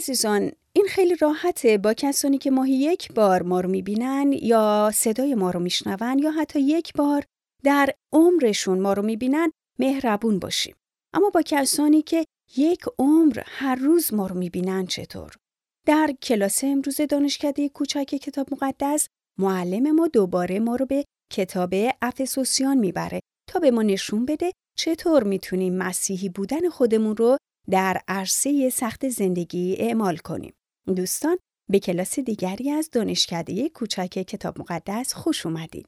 عزیزان این خیلی راحته با کسانی که ماهی یک بار ما رو می‌بینن یا صدای ما رو میشنون یا حتی یک بار در عمرشون ما رو می‌بینن مهربون باشیم. اما با کسانی که یک عمر هر روز ما رو می‌بینن چطور؟ در کلاس امروز دانشکده کوچک کتاب مقدس معلم ما دوباره ما رو به کتاب افسوسیان می‌بره تا به ما نشون بده چطور می‌تونیم مسیحی بودن خودمون رو در عرصه سخت زندگی اعمال کنیم. دوستان به کلاس دیگری از دانشکده کوچک کتاب مقدس خوش اومدید.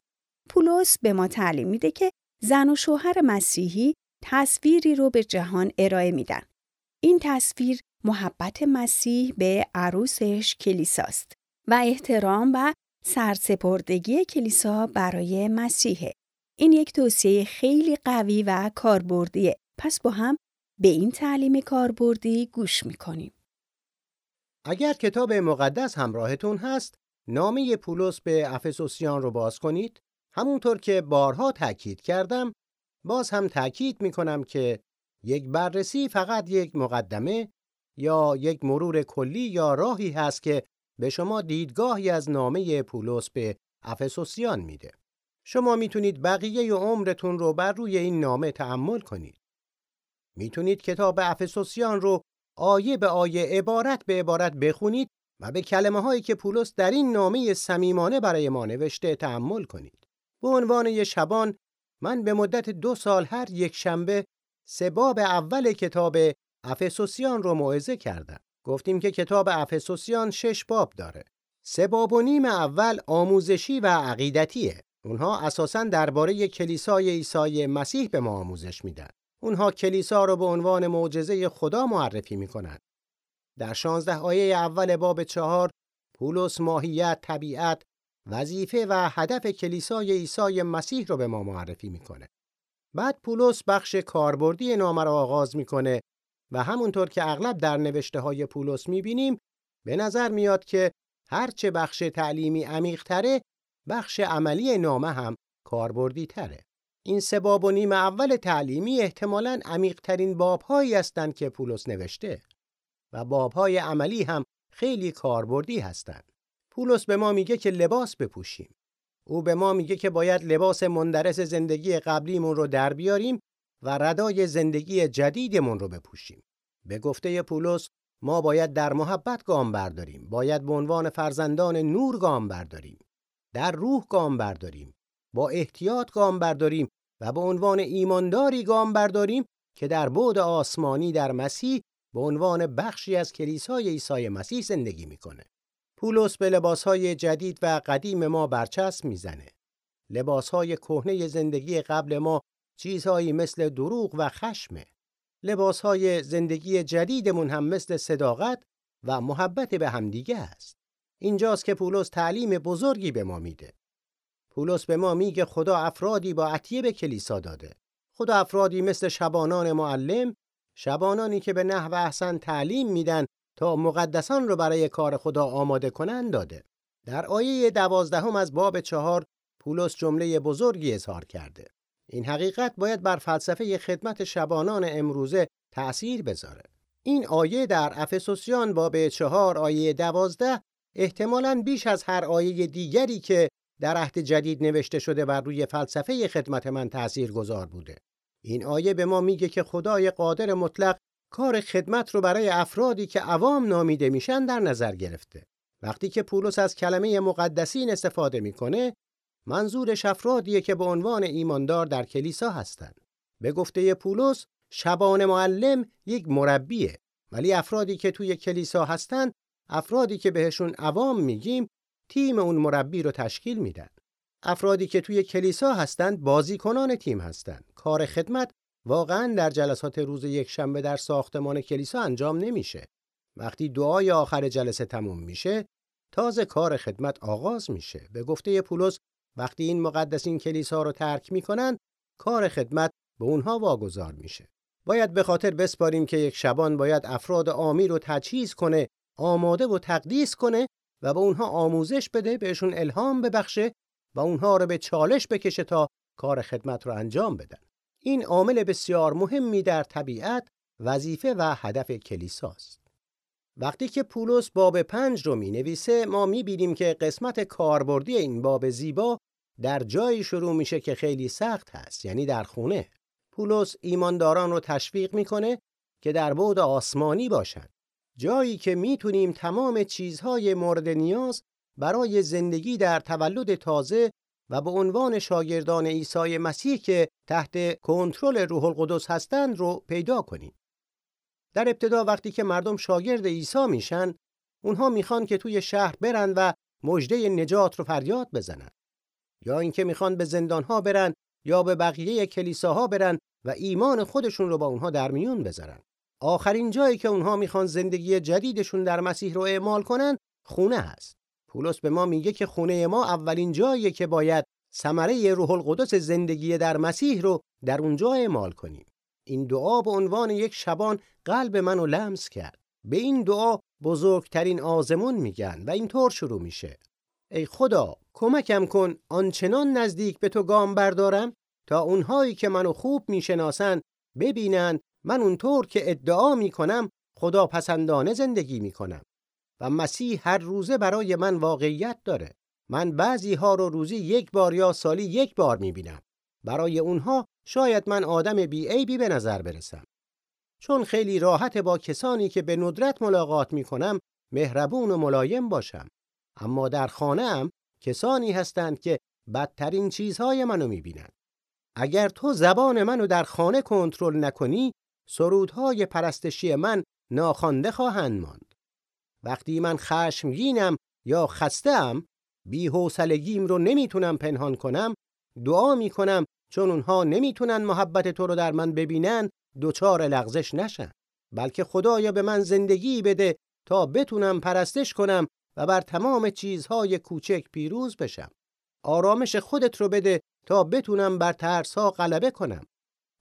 پولس به ما تعلیم میده که زن و شوهر مسیحی تصویری رو به جهان ارائه میدن. این تصویر محبت مسیح به عروسش کلیساست و احترام و سرسپردگی کلیسا برای مسیحه. این یک توصیه خیلی قوی و کاربردیه. پس با هم به این تعلیم کاربردی گوش می‌کنیم. اگر کتاب مقدس همراهتون هست، نامه پولس به افسوسیان رو باز کنید. همونطور که بارها تاکید کردم، باز هم تاکید می‌کنم که یک بررسی فقط یک مقدمه یا یک مرور کلی یا راهی هست که به شما دیدگاهی از نامه پولس به افسوسیان میده. شما می‌تونید بقیه عمرتون رو بر روی این نامه تحمل کنید. می‌تونید کتاب افسوسیان رو آیه به آیه عبارت به عبارت بخونید و به کلمه هایی که پولس در این نامه صمیمانه برای ما نوشته تحمل کنید. به عنوان یه شبان من به مدت دو سال هر یک شنبه سباب اول کتاب افسوسیان رو موعظه کردم. گفتیم که کتاب افسوسیان شش باب داره. سه باب و نیم اول آموزشی و عقیدتیه. اونها اساساً درباره کلیسای عیسی مسیح به ما آموزش میدن. اونها کلیسا رو به عنوان معجزه خدا معرفی می‌کنن. در شانزده آیه اول باب چهار پولس ماهیت، طبیعت، وظیفه و هدف کلیسای عیسی مسیح رو به ما معرفی می‌کنه. بعد پولس بخش کاربردی نامه را آغاز می‌کنه و همونطور که اغلب در نوشته های پولس می‌بینیم به نظر میاد که هرچه بخش تعلیمی عمیق تره بخش عملی نامه هم کاربردی تره. این سه باب و نیم اول تعلیمی احتمالاً عمیقترین بابهایی هستند که پولس نوشته و بابهای عملی هم خیلی کاربردی هستند. پولس به ما میگه که لباس بپوشیم. او به ما میگه که باید لباس مندرس زندگی قبلیمون رو در بیاریم و ردای زندگی جدیدمون رو بپوشیم. به گفته پولس ما باید در محبت گام برداریم. باید به عنوان فرزندان نور گام برداریم. در روح گام برداریم. با احتیاط گام برداریم و به عنوان ایمانداری گام برداریم که در بعد آسمانی در مسیح به عنوان بخشی از کلیسای عیسی مسیح زندگی می‌کنه. پولس به لباسهای جدید و قدیم ما برچسب می‌زنه. لباسهای کهنه زندگی قبل ما چیزهایی مثل دروغ و خشمه. لباسهای زندگی جدیدمون هم مثل صداقت و محبت به همدیگه است. اینجاست که پولس تعلیم بزرگی به ما میده. پولس به ما میگه خدا افرادی با عطیه به کلیسا داده. خدا افرادی مثل شبانان معلم، شبانانی که به نحو احسن تعلیم میدن تا مقدسان رو برای کار خدا آماده کنن داده. در آیه دوازدهم از باب چهار پولس جمله بزرگی اظهار کرده. این حقیقت باید بر فلسفه خدمت شبانان امروزه تأثیر بذاره. این آیه در افسوسیان باب چهار آیه دوازده احتمالاً بیش از هر آیه دیگری که در عهد جدید نوشته شده بر روی فلسفه خدمت من تأثیر گذار بوده. این آیه به ما میگه که خدای قادر مطلق کار خدمت رو برای افرادی که عوام نامیده میشن در نظر گرفته. وقتی که پولس از کلمه مقدسین استفاده می‌کنه، منظورش افرادیه که به عنوان ایماندار در کلیسا هستند. به گفته پولس، شبان معلم یک مربیه، ولی افرادی که توی کلیسا هستند، افرادی که بهشون عوام میگیم، تیم اون مربی رو تشکیل میدن. افرادی که توی کلیسا هستند بازیکنان تیم هستند. کار خدمت واقعا در جلسات روز یک شنبه در ساختمان کلیسا انجام نمیشه. وقتی دعای آخر جلسه تموم میشه، تازه کار خدمت آغاز میشه. به گفته پولس وقتی این مقدسین کلیسا رو ترک می‌کنن، کار خدمت به اونها واگذار میشه. باید به خاطر بسپاریم که یک شبان باید افراد آمی رو تجهیز کنه، آماده و تقدیس کنه و به اونها آموزش بده، بهشون الهام ببخشه و اونها رو به چالش بکشه تا کار خدمت رو انجام بدن. این عامل بسیار مهمی در طبیعت، وظیفه و هدف کلیساست. وقتی که پولس باب پنج رو می نویسه ما می بینیم که قسمت کاربردی این باب زیبا در جایی شروع میشه که خیلی سخت هست یعنی در خونه پولس ایمانداران رو تشویق می‌کنه که در بعد آسمانی باشند جایی که می‌تونیم تمام چیزهای مورد نیاز برای زندگی در تولد تازه و به عنوان شاگردان عیسی مسیح که تحت کنترل روح القدس هستند رو پیدا کنیم. در ابتدا وقتی که مردم شاگرد عیسی میشن، اونها می‌خوان که توی شهر برن و مژده نجات رو فریاد بزنن. یا اینکه می‌خوان به زندانها برن یا به بقیه کلیساها برن و ایمان خودشون رو با اونها در میون بذارن. آخرین جایی که اونها می‌خوان زندگی جدیدشون در مسیح رو اعمال کنن خونه هست. پولس به ما میگه که خونه ما اولین جاییه که باید ثمره روح القدس زندگی در مسیح رو در اونجا اعمال کنیم. این دعا به عنوان یک شبان قلب منو لمس کرد. به این دعا بزرگترین آزمون میگن و اینطور شروع میشه. ای خدا کمکم کن آنچنان نزدیک به تو گام بردارم تا اونهایی که منو خوب می‌شناسن ببینن من اونطور که ادعا می‌کنم خدا پسندانه زندگی می‌کنم و مسیح هر روزه برای من واقعیت داره. من بعضی ها رو روزی یک بار یا سالی یک بار می‌بینم. برای اونها شاید من آدم بی عیبی به نظر برسم. چون خیلی راحت با کسانی که به ندرت ملاقات می‌کنم مهربون و ملایم باشم. اما در خانه هم کسانی هستند که بدترین چیزهای منو می‌بینند. اگر تو زبان منو در خانه کنترل نکنی سرودهای پرستشی من ناخوانده خواهند ماند. وقتی من خشمگینم یا خسته‌ام بی‌حوصلگیم رو نمی‌تونم پنهان کنم دعا می‌کنم چون اونها نمی‌تونن محبت تو رو در من ببینن دوچار لغزش نشن. بلکه خدایا به من زندگی بده تا بتونم پرستش کنم و بر تمام چیزهای کوچک پیروز بشم. آرامش خودت رو بده تا بتونم بر ترسها غلبه کنم.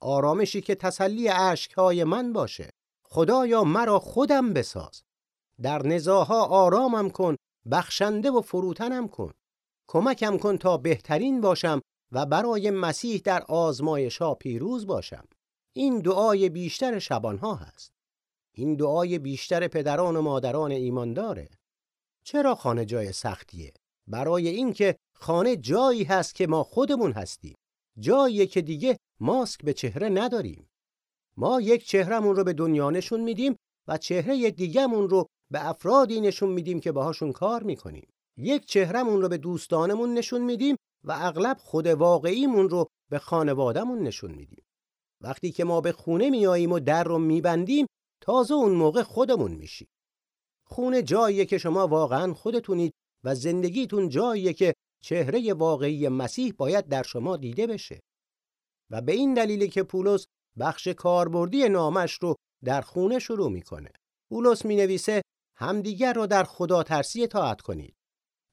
آرامشی که تسلی اشکهای من باشه. خدایا مرا خودم بساز. در نزاها آرامم کن بخشنده و فروتنم کن. کمکم کن تا بهترین باشم و برای مسیح در آزمایش ها پیروز باشم. این دعای بیشتر شبانها هست. این دعای بیشتر پدران و مادران ایمان داره. چرا خانه جای سختیه؟ برای اینکه خانه جایی هست که ما خودمون هستیم. جایی که دیگه ماسک به چهره نداریم. ما یک چهرهمون رو به دنیا نشون میدیم و چهره دیگهمون رو به افرادی نشون میدیم که باهاشون کار می‌کنیم. یک چهرهمون رو به دوستانمون نشون میدیم و اغلب خود واقعیمون رو به خانوادهمون نشون میدیم. وقتی که ما به خونه میاییم و در رو میبندیم تازه اون موقع خودمون میشیم. خونه جاییه که شما واقعا خودتونید و زندگیتون جاییه که چهره واقعی مسیح باید در شما دیده بشه. و به این دلیلی که پولس بخش کاربردی نامش رو در خونه شروع می‌کنه. پولس می نویسه همدیگر را در خدا ترسی اطاعت کنید.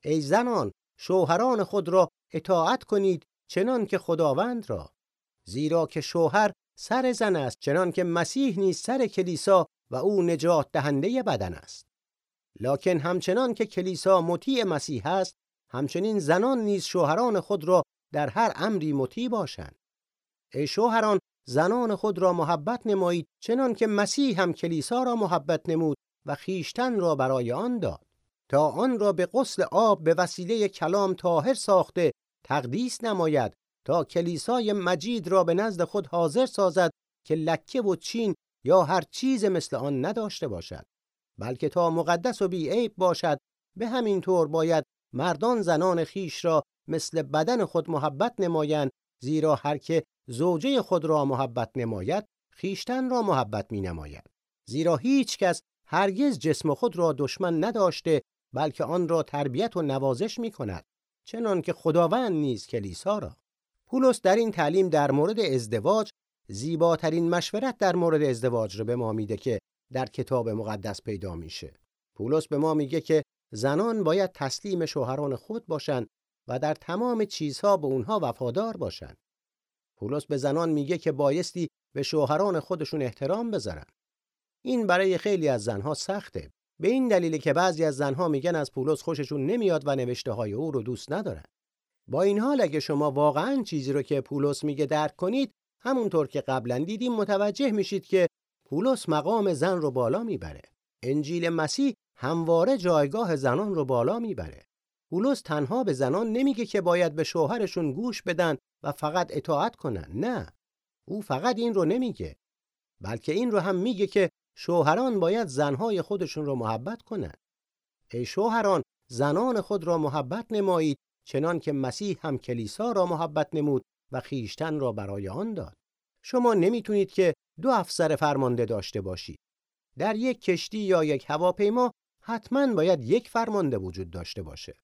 ای زنان شوهران خود را اطاعت کنید چنان که خداوند را. زیرا که شوهر سر زن است چنان که مسیح نیز سر کلیسا و او نجات دهنده بدن است. لکن همچنان که کلیسا مطیع مسیح است همچنین زنان نیز شوهران خود را در هر امری مطیع باشند. ای شوهران زنان خود را محبت نمایید چنان که مسیح هم کلیسا را محبت نمود و خیشتن را برای آن داد. تا آن را به غسل آب به وسیله کلام طاهر ساخته تقدیس نماید تا کلیسای مجید را به نزد خود حاضر سازد که لکه و چین یا هر چیز مثل آن نداشته باشد بلکه تا مقدس و بیعیب باشد. به همین طور باید مردان زنان خیش را مثل بدن خود محبت نمایند زیرا هر که زوجه خود را محبت نماید خیشتن را محبت می نماید زیرا هیچ کس هرگز جسم خود را دشمن نداشته بلکه آن را تربیت و نوازش می کند چنان که خداوند نیز کلیسا را. پولس در این تعلیم در مورد ازدواج زیباترین مشورت در مورد ازدواج را به ما میده که در کتاب مقدس پیدا میشه. پولس به ما میگه که زنان باید تسلیم شوهران خود باشند و در تمام چیزها به اونها وفادار باشند پولس به زنان میگه که بایستی به شوهران خودشون احترام بذارن. این برای خیلی از زنها سخته. به این دلیل که بعضی از زنها میگن از پولس خوششون نمیاد و نوشته های او رو دوست ندارن. با این حال اگه شما واقعا چیزی رو که پولس میگه درک کنید، همونطور که قبلا دیدیم متوجه میشید که پولس مقام زن رو بالا می‌بره. انجیل مسیح همواره جایگاه زنان رو بالا می‌بره. پولس تنها به زنان نمیگه که باید به شوهرشون گوش بدن و فقط اطاعت کنن. نه. او فقط این رو نمیگه. بلکه این رو هم میگه که شوهران باید زنهای خودشون رو محبت کنن. ای شوهران زنان خود را محبت نمایید چنان که مسیح هم کلیسا را محبت نمود و خیشتن را برای آن داد. شما نمی‌تونید که دو افسر فرمانده داشته باشید. در یک کشتی یا یک هواپیما حتما باید یک فرمانده وجود داشته باشه.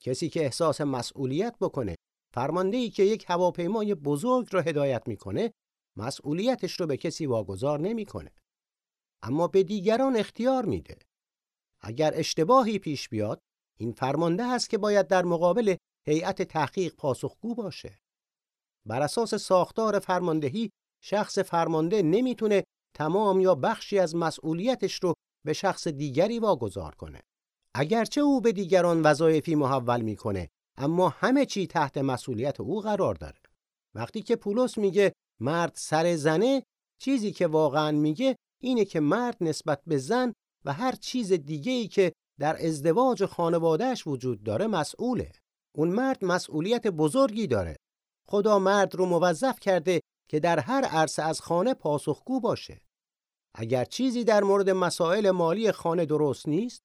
کسی که احساس مسئولیت بکنه، فرماندهی که یک هواپیمای بزرگ را هدایت می‌کنه، مسئولیتش رو به کسی واگذار نمی‌کنه. اما به دیگران اختیار میده. اگر اشتباهی پیش بیاد، این فرمانده است که باید در مقابل هیئت تحقیق پاسخگو باشه. بر اساس ساختار فرماندهی شخص فرمانده نمی‌تونه تمام یا بخشی از مسئولیتش رو به شخص دیگری واگذار کنه. اگرچه او به دیگران وظایفی محول می‌کنه اما همه چی تحت مسئولیت او قرار داره. وقتی که پولس میگه مرد سر زنه چیزی که واقعا میگه اینه که مرد نسبت به زن و هر چیز دیگه ای که در ازدواج خانوادهش وجود داره مسئوله. اون مرد مسئولیت بزرگی داره. خدا مرد رو موظف کرده که در هر عرصه از خانه پاسخگو باشه. اگر چیزی در مورد مسائل مالی خانه درست نیست،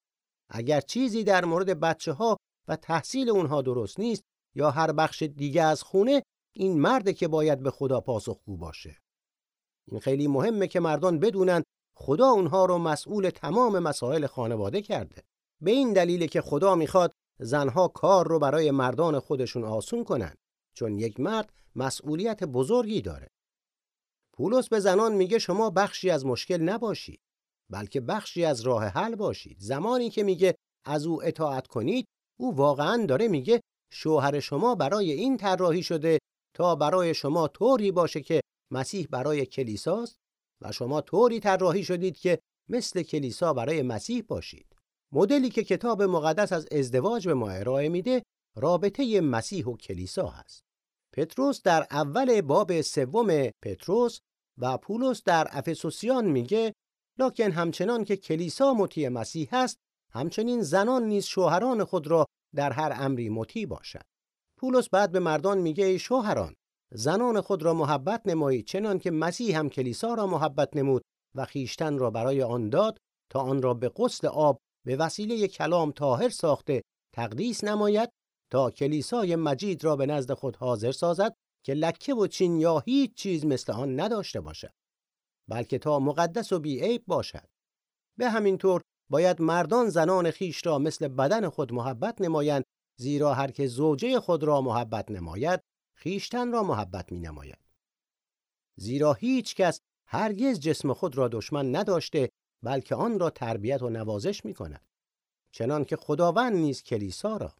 اگر چیزی در مورد بچه ها و تحصیل اونها درست نیست یا هر بخش دیگه از خونه این مرده که باید به خدا پاسخگو باشه. این خیلی مهمه که مردان بدونن خدا اونها رو مسئول تمام مسائل خانواده کرده. به این دلیل که خدا می‌خواد زنها کار رو برای مردان خودشون آسون کنن چون یک مرد مسئولیت بزرگی داره. پولس به زنان میگه شما بخشی از مشکل نباشید بلکه بخشی از راه حل باشید. زمانی که میگه از او اطاعت کنید او واقعا داره میگه شوهر شما برای این طراحی شده تا برای شما طوری باشه که مسیح برای کلیساست و شما طوری طراحی شدید که مثل کلیسا برای مسیح باشید. مدلی که کتاب مقدس از ازدواج به ما ارائه میده رابطه مسیح و کلیسا هست. پتروس در اول باب سوم پتروس و پولس در افسوسیان میگه لکن همچنان که کلیسا مطیع مسیح هست همچنین زنان نیز شوهران خود را در هر امری مطیع باشند. پولس بعد به مردان میگه ای شوهران زنان خود را محبت نمایید چنان که مسیح هم کلیسا را محبت نمود و خیشتن را برای آن داد تا آن را به قسل آب به وسیله کلام طاهر ساخته تقدیس نماید تا کلیسای مجید را به نزد خود حاضر سازد که لکه و چین یا هیچ چیز مثل آن نداشته باشد بلکه تا مقدس و بیعیب باشد به همین طور باید مردان زنان خیش را مثل بدن خود محبت نمایند زیرا هر که زوجه خود را محبت نماید خیشتن را محبت می نماید. زیرا هیچ کس هرگز جسم خود را دشمن نداشته بلکه آن را تربیت و نوازش می کند. چنان که خداوند نیز کلیسا را.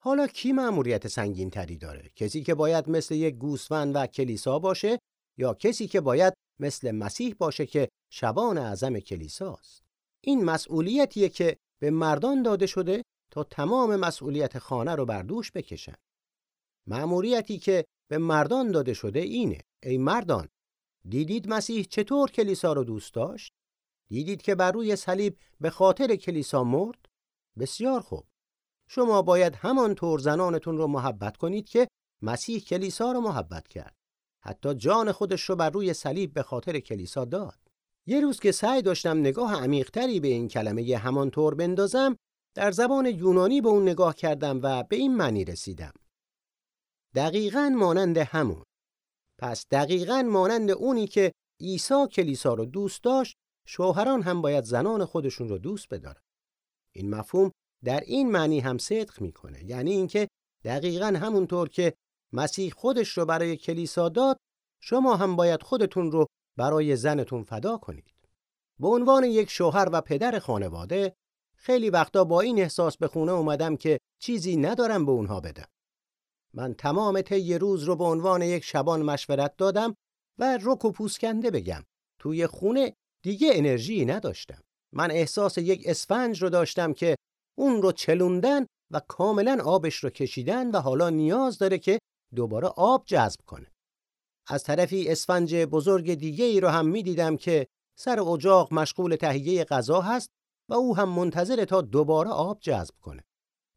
حالا کی مأموریت سنگین تری داره؟ کسی که باید مثل یک گوسفند و کلیسا باشه یا کسی که باید مثل مسیح باشه که شبان اعظم کلیساست؟ این مسئولیتیه که به مردان داده شده تا تمام مسئولیت خانه رو بر دوش بکشن. مأموریتی که به مردان داده شده اینه ای مردان دیدید مسیح چطور کلیسا رو دوست داشت دیدید که بر روی صلیب به خاطر کلیسا مرد بسیار خوب شما باید همانطور زنانتون رو محبت کنید که مسیح کلیسا رو محبت کرد. حتی جان خودش رو بر روی صلیب به خاطر کلیسا داد. یه روز که سعی داشتم نگاه عمیقتری به این کلمه همانطور بندازم در زبان یونانی به اون نگاه کردم و به این معنی رسیدم. دقیقا مانند همون. پس دقیقا مانند اونی که عیسی کلیسا رو دوست داشت شوهران هم باید زنان خودشون رو دوست بدارن. این مفهوم در این معنی هم صدق می‌کنه. یعنی اینکه دقیقا همونطور که مسیح خودش رو برای کلیسا داد شما هم باید خودتون رو برای زنتون فدا کنید. به عنوان یک شوهر و پدر خانواده خیلی وقتا با این احساس به خونه اومدم که چیزی ندارم به اونها بدم. من تمام طی روز رو به عنوان یک شبان مشورت دادم و رک و پوسکنده بگم توی خونه دیگه انرژی نداشتم. من احساس یک اسفنج رو داشتم که اون رو چلوندن و کاملا آبش رو کشیدن و حالا نیاز داره که دوباره آب جذب کنه از طرفی اسفنج بزرگ دیگه ای رو هم می دیدم که سر اجاق مشغول تهیه غذا هست و او هم منتظر تا دوباره آب جذب کنه.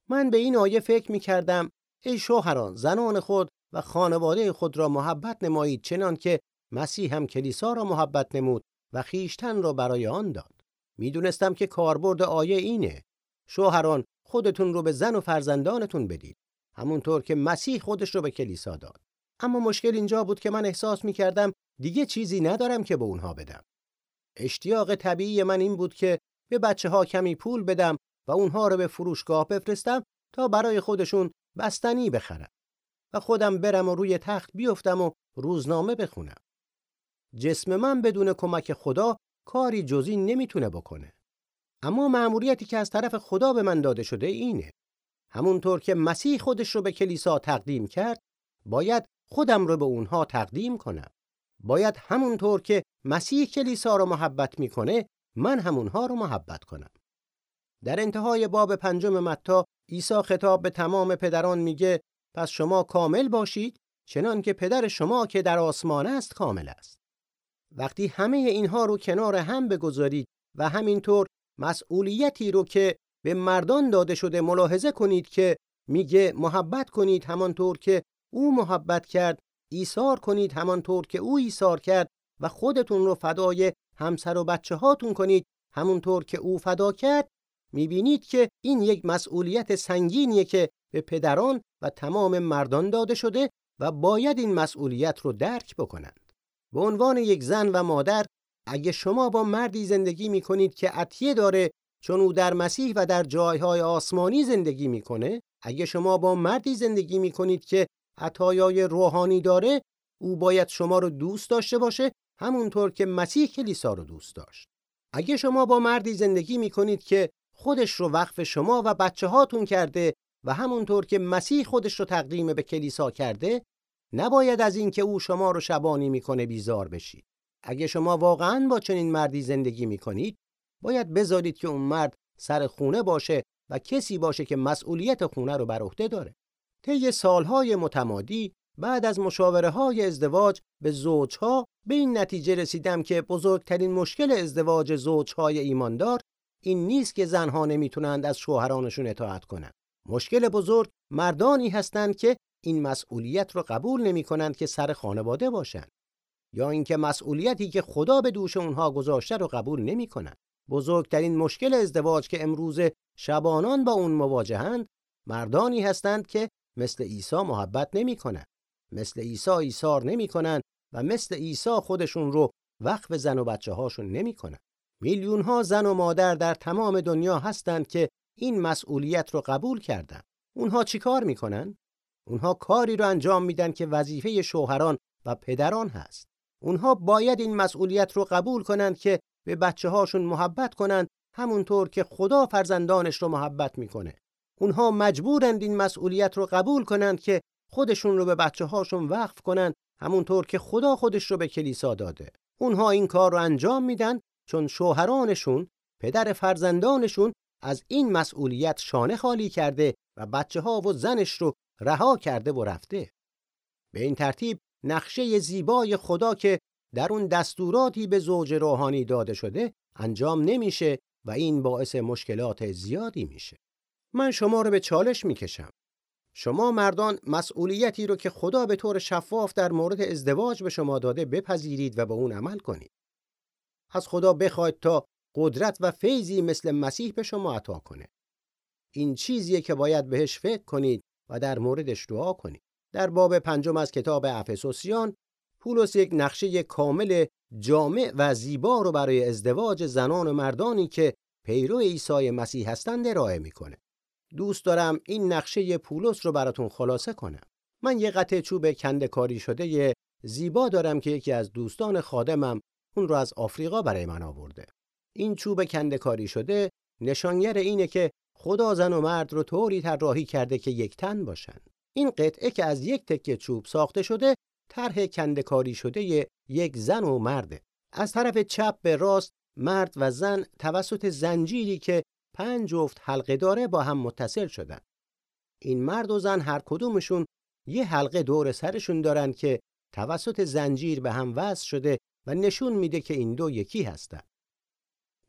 من به این آیه فکر می کردم ای شوهران زنان خود و خانواده خود را محبت نمایید چنان که مسیح هم کلیسا را محبت نمود و خیشتن را برای آن داد. می‌دونستم که کاربرد آیه اینه. شوهران خودتون رو به زن و فرزندانتون بدید. همونطور که مسیح خودش رو به کلیسا داد. اما مشکل اینجا بود که من احساس می کردم دیگه چیزی ندارم که به اونها بدم. اشتیاق طبیعی من این بود که به بچه ها کمی پول بدم و اونها رو به فروشگاه بفرستم تا برای خودشون بستنی بخرم و خودم برم و روی تخت بیفتم و روزنامه بخونم. جسم من بدون کمک خدا کاری جزی نمی‌تونه بکنه. اما مأموریتی که از طرف خدا به من داده شده اینه. همونطور که مسیح خودش رو به کلیسا تقدیم کرد، باید خودم رو به اونها تقدیم کنم. باید همونطور که مسیح کلیسا رو محبت می‌کنه، من همونها رو محبت کنم. در انتهای باب پنجم متا عیسی خطاب به تمام پدران میگه پس شما کامل باشید چنان که پدر شما که در آسمان است کامل است. وقتی همه اینها رو کنار هم بگذارید و همینطور مسئولیتی رو که به مردان داده شده ملاحظه کنید که میگه محبت کنید همانطور که او محبت کرد ایثار کنید همانطور که او ایثار کرد و خودتون رو فدای همسر و بچه هاتون کنید همونطور که او فدا کرد می‌بینید که این یک مسئولیت سنگینیه که به پدران و تمام مردان داده شده و باید این مسئولیت رو درک بکنند. به عنوان یک زن و مادر اگه شما با مردی زندگی می‌کنید که عطیه داره چون او در مسیح و در جایهای آسمانی زندگی می‌کنه اگه شما با مردی زندگی می‌کنید که عطایای روحانی داره او باید شما رو دوست داشته باشه همونطور که مسیح کلیسا رو دوست داشت. اگه شما با مردی زندگی می‌کنید که خودش رو وقف شما و بچه هاتون کرده و همونطور که مسیح خودش رو تقدیم به کلیسا کرده نباید از اینکه او شما رو شبانی می‌کنه بیزار بشید. اگه شما واقعا با چنین مردی زندگی می‌کنید باید بذارید که اون مرد سر خونه باشه و کسی باشه که مسئولیت خونه رو بر عهده داره طی سالهای متمادی بعد از مشاوره های ازدواج به زوجها به این نتیجه رسیدم که بزرگترین مشکل ازدواج زوجهای ایماندار این نیست که زنها نمی‌تونند از شوهرانشون اطاعت کنند. مشکل بزرگ مردانی هستند که این مسئولیت رو قبول نمی کنند که سر خانواده باشند یا اینکه مسئولیتی که خدا به دوش اونها گذاشته رو قبول نمی کنند. بزرگترین مشکل ازدواج که امروز شبانان با اون مواجهند مردانی هستند که مثل عیسی محبت نمی کنند. مثل عیسی ایثار نمی کنند و مثل عیسی خودشون رو وقف زن و بچه هاشون نمی کنند. میلیون ها زن و مادر در تمام دنیا هستند که این مسئولیت رو قبول کردند. اونها چیکار می‌کنن؟ اونها کاری رو انجام میدن که وظیفه شوهران و پدران هست. اونها باید این مسئولیت رو قبول کنند که به بچه هاشون محبت کنند همونطور که خدا فرزندانش رو محبت می‌کنه. اونها مجبورند این مسئولیت رو قبول کنند که خودشون رو به بچه هاشون وقف کنند همونطور که خدا خودش رو به کلیسا داده. اونها این کار رو انجام میدن چون شوهرانشون پدر فرزندانشون از این مسئولیت شانه خالی کرده و بچه ها و زنش رو رها کرده و رفته. به این ترتیب نقشه زیبای خدا که در اون دستوراتی به زوج روحانی داده شده انجام نمیشه و این باعث مشکلات زیادی میشه. من شما رو به چالش می‌کشم. شما مردان مسئولیتی رو که خدا به طور شفاف در مورد ازدواج به شما داده بپذیرید و به اون عمل کنید. از خدا بخواید تا قدرت و فیضی مثل مسیح به شما عطا کنه. این چیزیه که باید بهش فکر کنید و در موردش دعا کنید. در باب پنجم از کتاب افسوسیان پولس یک نقشه کامل جامع و زیبا رو برای ازدواج زنان و مردانی که پیرو عیسی مسیح هستند ارائه می‌کنه. دوست دارم این نقشه پولس رو براتون خلاصه کنم. من یه قطعه چوب کنده کاری شده زیبا دارم که یکی از دوستان خادمم اون رو از آفریقا برای من آورده. این چوب کنده کاری شده نشانگر اینه که خدا زن و مرد رو طوری طراحی کرده که یک تن باشن. این قطعه که از یک تکه چوب ساخته شده طرح کنده کاری شده یک زن و مرده. از طرف چپ به راست مرد و زن توسط زنجیری که پنج جفت حلقه داره با هم متصل شدن. این مرد و زن هر کدومشون یه حلقه دور سرشون دارن که توسط زنجیر به هم وصل شده و نشون میده که این دو یکی هستند.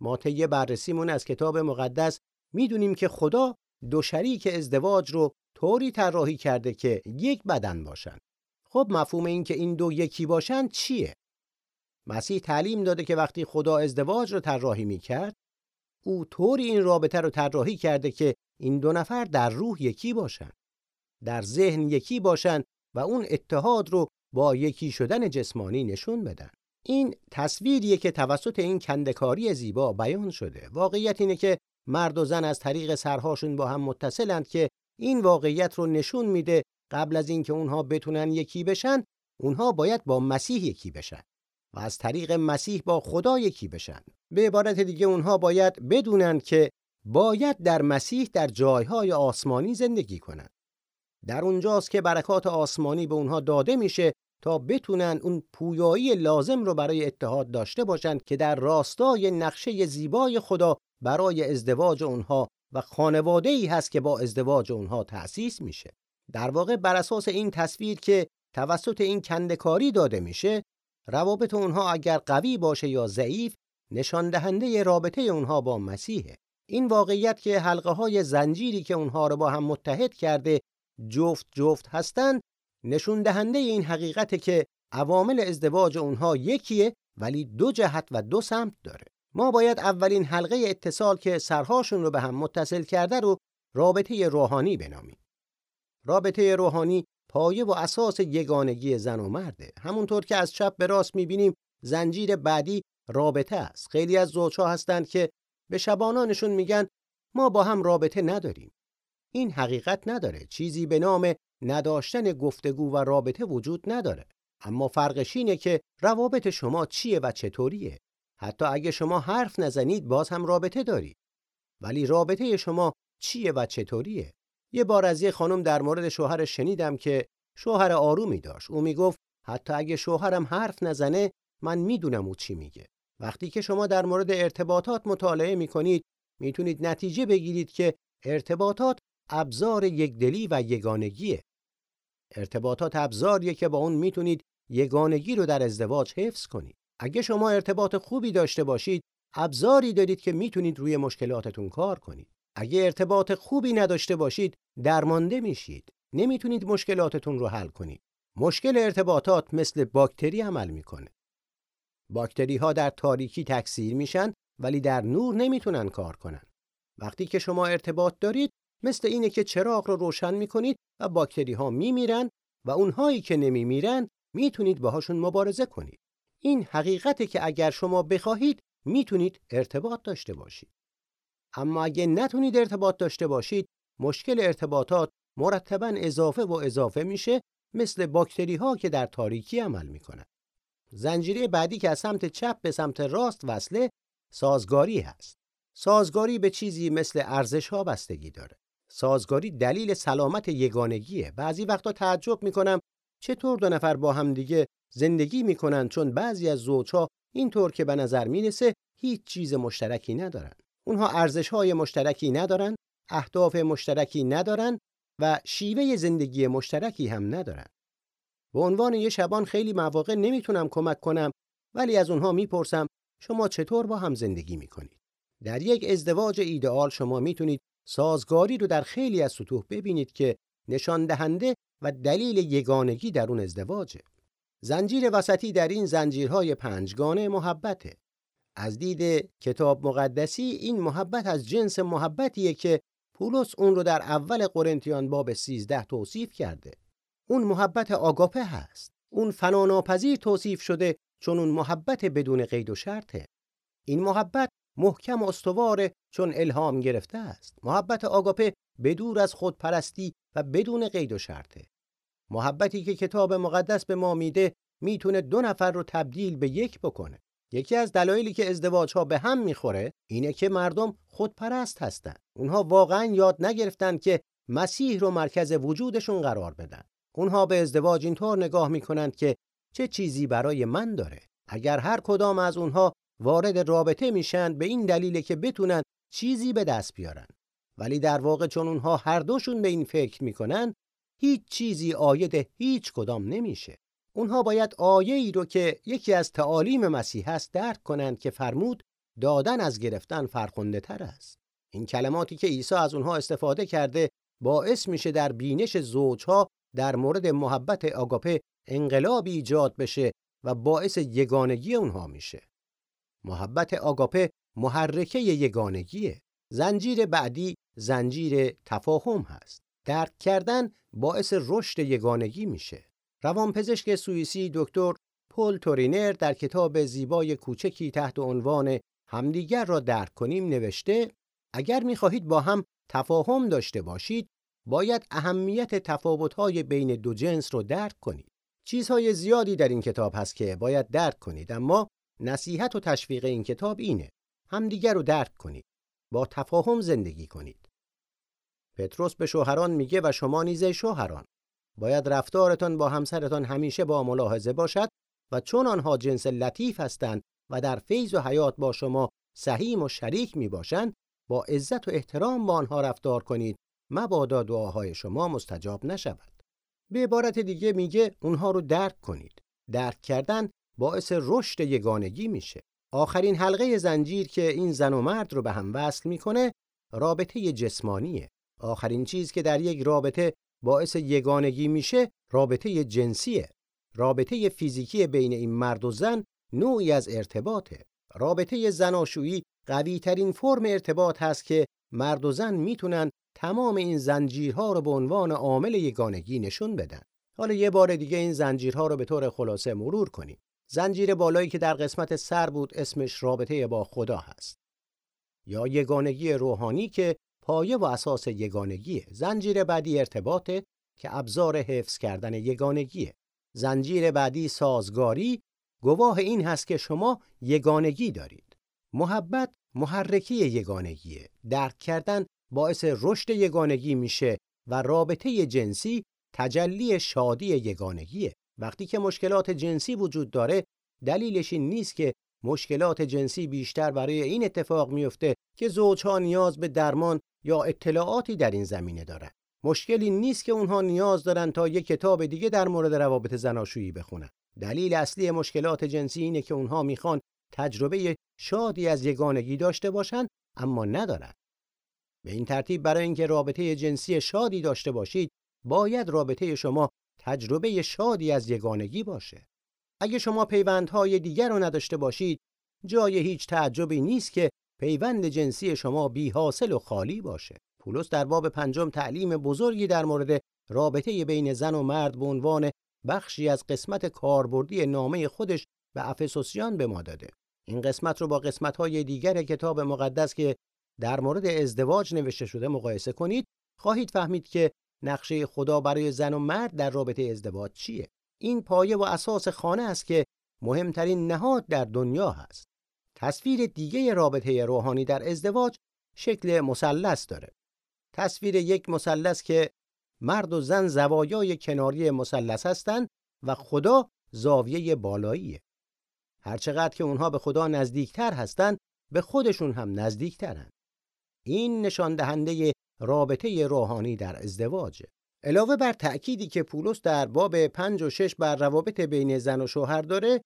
ما طی بررسیمون از کتاب مقدس می‌دونیم که خدا دو شریک ازدواج رو طوری طراحی کرده که یک بدن باشن. خب مفهوم این که این دو یکی باشن چیه؟ مسیح تعلیم داده که وقتی خدا ازدواج رو طراحی می‌کرد او طوری این رابطه رو طراحی کرده که این دو نفر در روح یکی باشن در ذهن یکی باشن و اون اتحاد رو با یکی شدن جسمانی نشون بدن این تصویریه که توسط این کندکاری زیبا بیان شده واقعیت اینه که مرد و زن از طریق سرهاشون با هم متصلند که این واقعیت رو نشون میده قبل از اینکه اونها بتونن یکی بشن اونها باید با مسیح یکی بشن و از طریق مسیح با خدا یکی بشن. به عبارت دیگه اونها باید بدونن که باید در مسیح در جایهای آسمانی زندگی کنند در اونجاست که برکات آسمانی به اونها داده میشه تا بتونن اون پویایی لازم رو برای اتحاد داشته باشند که در راستای نقشه زیبای خدا برای ازدواج اونها و خانواده ای هست که با ازدواج اونها تأسیس میشه. در واقع بر اساس این تصویر که توسط این کندکاری داده میشه روابط اونها اگر قوی باشه یا ضعیف نشان دهنده رابطه اونها با مسیحه. این واقعیت که حلقه های زنجیری که اونها رو با هم متحد کرده جفت جفت هستند نشون دهنده این حقیقت که عوامل ازدواج اونها یکیه ولی دو جهت و دو سمت داره. ما باید اولین حلقه اتصال که سرهاشون رو به هم متصل کرده رو رابطه روحانی بنامیم. رابطه روحانی پایه و اساس یگانگی زن و مرده. همونطور که از چپ به راست می‌بینیم زنجیر بعدی رابطه است. خیلی از زوجها هستند که به شبانانشون میگن ما با هم رابطه نداریم. این حقیقت نداره. چیزی به نام نداشتن گفتگو و رابطه وجود نداره. اما فرقش اینه که روابط شما چیه و چطوریه. حتی اگه شما حرف نزنید باز هم رابطه دارید ولی رابطه شما چیه و چطوریه؟ یه بار از یه خانم در مورد شوهرش شنیدم که شوهر آرومی داشت. او می‌گفت حتی اگه شوهرم حرف نزنه من می‌دونم او چی میگه. وقتی که شما در مورد ارتباطات مطالعه می‌کنید می‌تونید نتیجه بگیرید که ارتباطات ابزار یکدلی و یگانگیه. ارتباطات ابزاریه که با اون می‌تونید یگانگی رو در ازدواج حفظ کنید. اگه شما ارتباط خوبی داشته باشید ابزاری دارید که می‌تونید روی مشکلاتتون کار کنید. اگه ارتباط خوبی نداشته باشید درمانده میشید. نمی‌تونید مشکلاتتون رو حل کنید. مشکل ارتباطات مثل باکتری عمل می‌کنه. باکتری ها در تاریکی تکثیر میشن ولی در نور نمی‌تونن کار کنن. وقتی که شما ارتباط دارید مثل اینه که چراغ رو روشن می‌کنید و باکتری ها میمیرن و اونهایی که نمیمیرن می‌تونید باهاشون مبارزه کنید. این حقیقته که اگر شما بخواهید می‌تونید ارتباط داشته باشید. اما اگه نتونید ارتباط داشته باشید مشکل ارتباطات مرتبا اضافه و اضافه میشه مثل باکتری ها که در تاریکی عمل می‌کنن زنجیره بعدی که از سمت چپ به سمت راست وصله سازگاری هست. سازگاری به چیزی مثل ارزش ها بستگی داره. سازگاری دلیل سلامت یگانگیه. بعضی وقتا تعجب می‌کنم چطور دو نفر با هم دیگه زندگی می‌کنن چون بعضی از زوجها اینطور که به نظر می‌رسه هیچ چیز مشترکی ندارن. اونها ارزش های مشترکی ندارن اهداف مشترکی ندارن و شیوه زندگی مشترکی هم ندارن. به عنوان یه شبان خیلی مواقع نمی‌تونم کمک کنم ولی از اونها می‌پرسم شما چطور با هم زندگی می‌کنید؟ در یک ازدواج ایدئال شما می‌تونید سازگاری رو در خیلی از سطوح ببینید که نشان دهنده و دلیل یگانگی در اون ازدواجه. زنجیر وسطی در این زنجیرهای پنجگانه محبته. از دید کتاب مقدسی این محبت از جنس محبتیه که پولس اون رو در اول قرنتیان باب 13 توصیف کرده. اون محبت آگاپه هست. اون فناناپذیر توصیف شده چون اون محبت بدون قید و شرطه. این محبت محکم و استواره چون الهام گرفته است. محبت آگاپه بدور از خودپرستی و بدون قید و شرطه. محبتی که کتاب مقدس به ما میده می‌تونه دو نفر رو تبدیل به یک بکنه. یکی از دلایلی که ازدواج ها به هم می‌خوره اینه که مردم خودپرست هستن. اونها واقعا یاد نگرفتن که مسیح رو مرکز وجودشون قرار بدن. اونها به ازدواج اینطور نگاه می‌کنند که چه چیزی برای من داره. اگر هر کدام از اونها وارد رابطه میشن به این دلیل که بتونن چیزی به دست بیارن. ولی در واقع چون اونها هر دوشون به این فکر می‌کنن هیچ چیزی آید هیچ کدام نمیشه اونها باید آیه ای رو که یکی از تعالیم مسیح است درک کنند که فرمود دادن از گرفتن فرخنده تر است. این کلماتی که عیسی از اونها استفاده کرده باعث میشه در بینش زوجها در مورد محبت آگاپه انقلابی ایجاد بشه و باعث یگانگی اونها میشه. محبت آگاپه محرکه یگانگیه. زنجیر بعدی زنجیر تفاهم هست. درک کردن باعث رشد یگانگی میشه. روانپزشک سوئیسی دکتر پل تورینر در کتاب زیبای کوچکی تحت عنوان همدیگر را درک کنیم نوشته اگر می‌خواهید با هم تفاهم داشته باشید باید اهمیت تفاوت‌های بین دو جنس رو درک کنید. چیزهای زیادی در این کتاب هست که باید درک کنید اما نصیحت و تشویق این کتاب اینه همدیگر رو درک کنید با تفاهم زندگی کنید پتروس به شوهران میگه و شما نیز شوهران باید رفتارتان با همسرتان همیشه با ملاحظه باشد و چون آنها جنس لطیف هستند و در فیض و حیات با شما سهیم و شریک می باشند با عزت و احترام با آنها رفتار کنید مبادا دعاهای شما مستجاب نشود. به عبارت دیگه میگه اونها رو درک کنید. درک کردن باعث رشد یگانگی میشه. آخرین حلقه زنجیر که این زن و مرد رو به هم وصل می‌کنه رابطه جسمانیه. آخرین چیز که در یک رابطه باعث یگانگی میشه رابطه جنسیه. رابطه فیزیکی بین این مرد و زن نوعی از ارتباطه. رابطه زناشویی قوی ترین فرم ارتباط هست که مرد و زن می‌تونن تمام این زنجیرها رو به عنوان عامل یگانگی نشون بدن. حالا یه بار دیگه این زنجیرها رو به طور خلاصه مرور کنیم. زنجیر بالایی که در قسمت سر بود اسمش رابطه با خدا هست. یا یگانگی روحانی که پایه و اساس یگانگیه. زنجیر بعدی ارتباطه که ابزار حفظ کردن یگانگیه. زنجیر بعدی سازگاری. گواه این هست که شما یگانگی دارید. محبت محرکی یگانگیه. درک کردن باعث رشد یگانگی میشه و رابطه جنسی تجلی شادی یگانگیه. وقتی که مشکلات جنسی وجود داره دلیلش این نیست که مشکلات جنسی بیشتر برای این اتفاق میفته که زوجها نیاز به درمان یا اطلاعاتی در این زمینه دارند. مشکلی نیست که اونها نیاز دارن تا یک کتاب دیگه در مورد روابط زناشویی بخونن. دلیل اصلی مشکلات جنسی اینه که اونها می‌خوان تجربه شادی از یگانگی داشته باشند اما ندارن. به این ترتیب برای اینکه رابطه جنسی شادی داشته باشید باید رابطه شما تجربه شادی از یگانگی باشه. اگه شما پیوندهای دیگر رو نداشته باشید جای هیچ تعجبی نیست که پیوند جنسی شما بی حاصل و خالی باشه. پولس در باب پنجم تعلیم بزرگی در مورد رابطه بین زن و مرد به عنوان بخشی از قسمت کاربردی نامه خودش به افسوسیان به ما داده. این قسمت رو با قسمت‌های دیگر کتاب مقدس که در مورد ازدواج نوشته شده مقایسه کنید خواهید فهمید که نقشه خدا برای زن و مرد در رابطه ازدواج چیه این پایه و اساس خانه است که مهمترین نهاد در دنیا هست تصویر دیگه رابطه روحانی در ازدواج شکل مثلث داره. تصویر یک مثلث که مرد و زن زوایای کناری مثلث هستند و خدا زاویه بالاییه. هرچقدر که اونها به خدا نزدیکتر هستند به خودشون هم نزدیکترن. این نشان دهنده رابطه روحانی در ازدواجه. علاوه بر تأکیدی که پولس در باب پنج و شش بر روابط بین زن و شوهر داره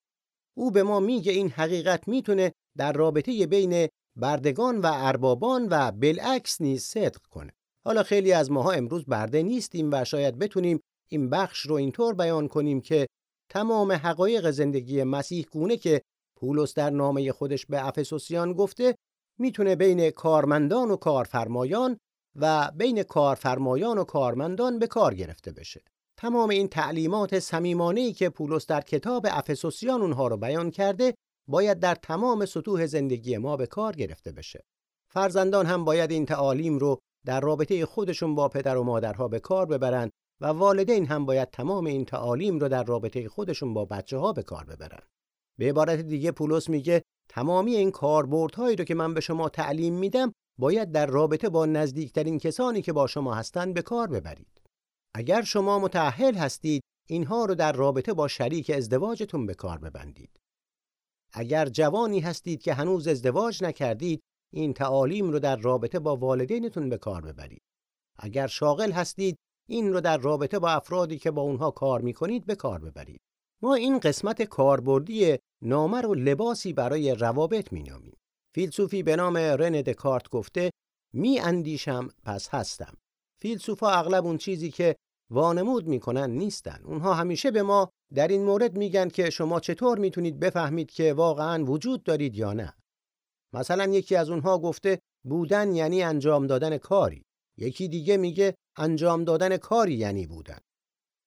او به ما میگه این حقیقت می‌تونه در رابطه بین بردگان و اربابان و بالعکس نیز صدق کنه حالا خیلی از ماها امروز برده نیستیم و شاید بتونیم این بخش رو اینطور بیان کنیم که تمام حقایق زندگی مسیح گونه که پولس در نامه خودش به افسوسیان گفته می‌تونه بین کارمندان و کارفرمایان و بین کارفرمایان و کارمندان به کار گرفته بشه. تمام این تعلیمات صمیمانه‌ای که پولس در کتاب افسوسیان اونها رو بیان کرده باید در تمام سطوح زندگی ما به کار گرفته بشه. فرزندان هم باید این تعالیم رو در رابطه خودشون با پدر و مادرها به کار ببرن و والدین هم باید تمام این تعالیم رو در رابطه خودشون با بچه ها به کار ببرن. به عبارت دیگه پولس میگه تمامی این کاربردهایی رو که من به شما تعلیم میدم باید در رابطه با نزدیکترین کسانی که با شما هستند به کار ببرید. اگر شما متأهل هستید اینها رو در رابطه با شریک ازدواجتون به کار ببندید. اگر جوانی هستید که هنوز ازدواج نکردید این تعالیم رو در رابطه با والدینتون به کار ببرید. اگر شاغل هستید این رو در رابطه با افرادی که با اونها کار می‌کنید به کار ببرید. ما این قسمت کاربردی نامه رو لباسی برای روابط مینامیم. فیلسوفی به نام رن دکارت گفته می اندیشم پس هستم. فیلسوفا اغلب اون چیزی که وانمود می‌کنن نیستن. اونها همیشه به ما در این مورد میگن که شما چطور می‌تونید بفهمید که واقعا وجود دارید یا نه. مثلا یکی از اونها گفته بودن یعنی انجام دادن کاری. یکی دیگه میگه انجام دادن کاری یعنی بودن.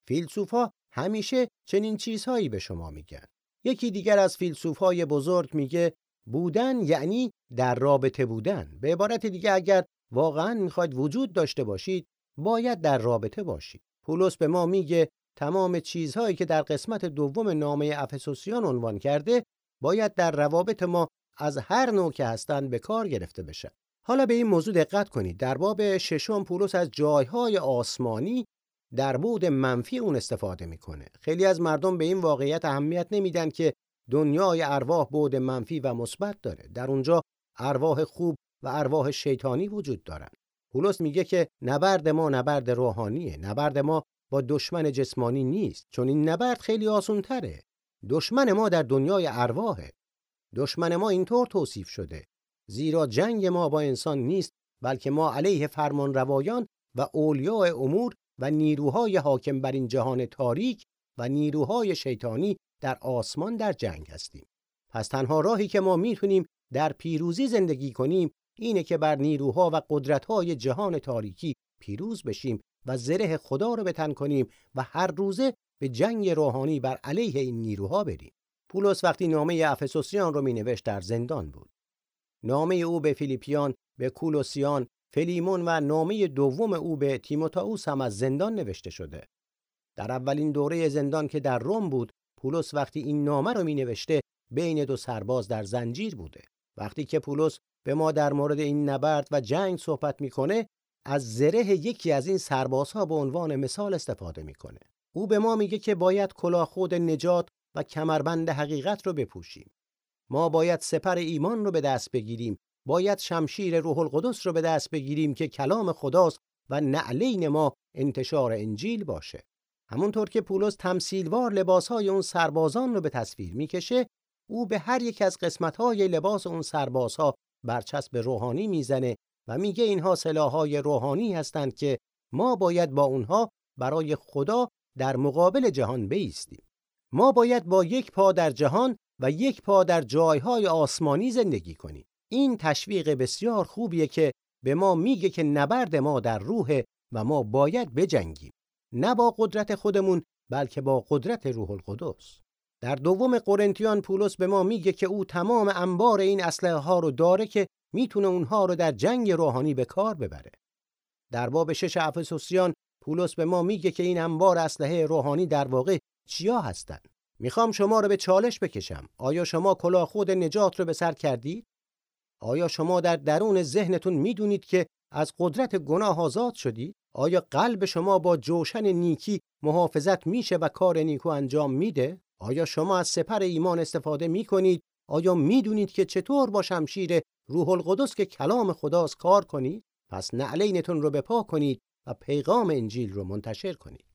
فیلسوفا همیشه چنین چیزهایی به شما میگن. یکی دیگر از فیلسوفای بزرگ میگه بودن یعنی در رابطه بودن. به عبارت دیگه اگر واقعا می‌خواید وجود داشته باشید باید در رابطه باشید. پولس به ما میگه تمام چیزهایی که در قسمت دوم نامه افسوسیان عنوان کرده باید در روابط ما از هر نوع که هستند به کار گرفته بشه. حالا به این موضوع دقت کنید. در باب ششم پولس از جایهای آسمانی در بود منفی اون استفاده می‌کنه. خیلی از مردم به این واقعیت اهمیت نمیدن که دنیای ارواح بود منفی و مثبت داره. در اونجا ارواح خوب و ارواح شیطانی وجود دارن. پولس میگه که نبرد ما نبرد روحانیه. نبرد ما با دشمن جسمانی نیست چون این نبرد خیلی آسون. دشمن ما در دنیای ارواحه. دشمن ما اینطور توصیف شده. زیرا جنگ ما با انسان نیست بلکه ما علیه فرمان روایان و اولیاء امور و نیروهای حاکم بر این جهان تاریک و نیروهای شیطانی در آسمان در جنگ هستیم. پس تنها راهی که ما می‌تونیم در پیروزی زندگی کنیم اینه که بر نیروها و قدرتهای جهان تاریکی پیروز بشیم و زره خدا رو بتن کنیم و هر روزه به جنگ روحانی بر علیه این نیروها بریم. پولس وقتی نامه افسوسیان رو مینوشت در زندان بود. نامه او به فیلیپیان، به کولوسیان، فلیمون و نامه دوم او به تیموتائوس هم از زندان نوشته شده. در اولین دوره زندان که در روم بود، پولس وقتی این نامه رو می نوشته بین دو سرباز در زنجیر بوده. وقتی که پولس به ما در مورد این نبرد و جنگ صحبت می‌کنه، از زره یکی از این سربازها به عنوان مثال استفاده می‌کنه. او به ما میگه که باید کلاه خود نجات و کمربند حقیقت رو بپوشیم. ما باید سپر ایمان رو به دست بگیریم باید شمشیر روح القدس رو به دست بگیریم که کلام خداست و نعلین ما انتشار انجیل باشه همونطور که پولس تمثیلوار لباسهای اون سربازان رو به تصویر می‌کشه او به هر یک از قسمتهای لباس اون سربازها برچسب روحانی می‌زنه و میگه اینها سلاحهای روحانی هستند که ما باید با اونها برای خدا در مقابل جهان بیستیم. ما باید با یک پا در جهان و یک پا در جایهای آسمانی زندگی کنیم. این تشویق بسیار خوبیه که به ما میگه که نبرد ما در روح و ما باید بجنگیم. نه با قدرت خودمون بلکه با قدرت روح القدس. در دوم قرنتیان پولس به ما میگه که او تمام انبار این اسلحه ها رو داره که می‌تونه اونها رو در جنگ روحانی به کار ببره. در باب شش افسوسیان پولس به ما میگه که این انبار اسلحه روحانی در واقع چیا هستند. می‌خوام شما رو به چالش بکشم. آیا شما کلاه خود نجات رو به سر کردید؟ آیا شما در درون ذهنتون می‌دونید که از قدرت گناه آزاد شدید؟ آیا قلب شما با جوشن نیکی محافظت میشه و کار نیکو انجام میده؟ آیا شما از سپر ایمان استفاده می‌کنید؟ آیا می‌دونید که چطور با شمشیر روح القدس که کلام خداست کار کنید؟ پس نعلینتون رو به پا کنید و پیغام انجیل رو منتشر کنید.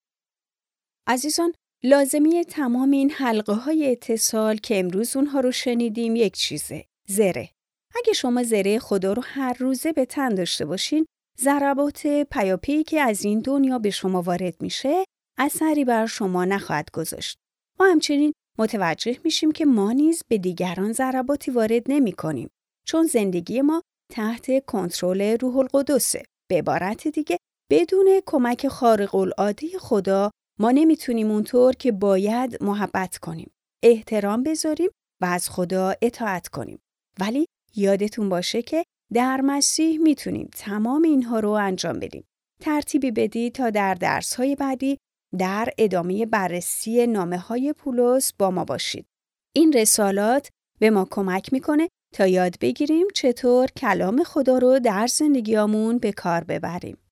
عزیزان لازمی تمام این حلقه های اتصال که امروز اونها رو شنیدیم یک چیزه زره اگه شما زره خدا رو هر روزه به تن داشته باشین ضربات پیاپی که از این دنیا به شما وارد میشه اثری بر شما نخواهد گذاشت ما همچنین متوجه میشیم که ما نیز به دیگران ضرباتی وارد نمی کنیم چون زندگی ما تحت کنترل روح القدسه به عبارت دیگه بدون کمک خارق العاده خدا ما نمی‌تونیم اونطور که باید محبت کنیم، احترام بذاریم و از خدا اطاعت کنیم. ولی یادتون باشه که در مسیح می‌تونیم تمام اینها رو انجام بدیم. ترتیبی بدید تا در درس های بعدی در ادامه بررسی نامه های پولس با ما باشید. این رسالات به ما کمک می‌کنه تا یاد بگیریم چطور کلام خدا رو در زندگیامون به کار ببریم.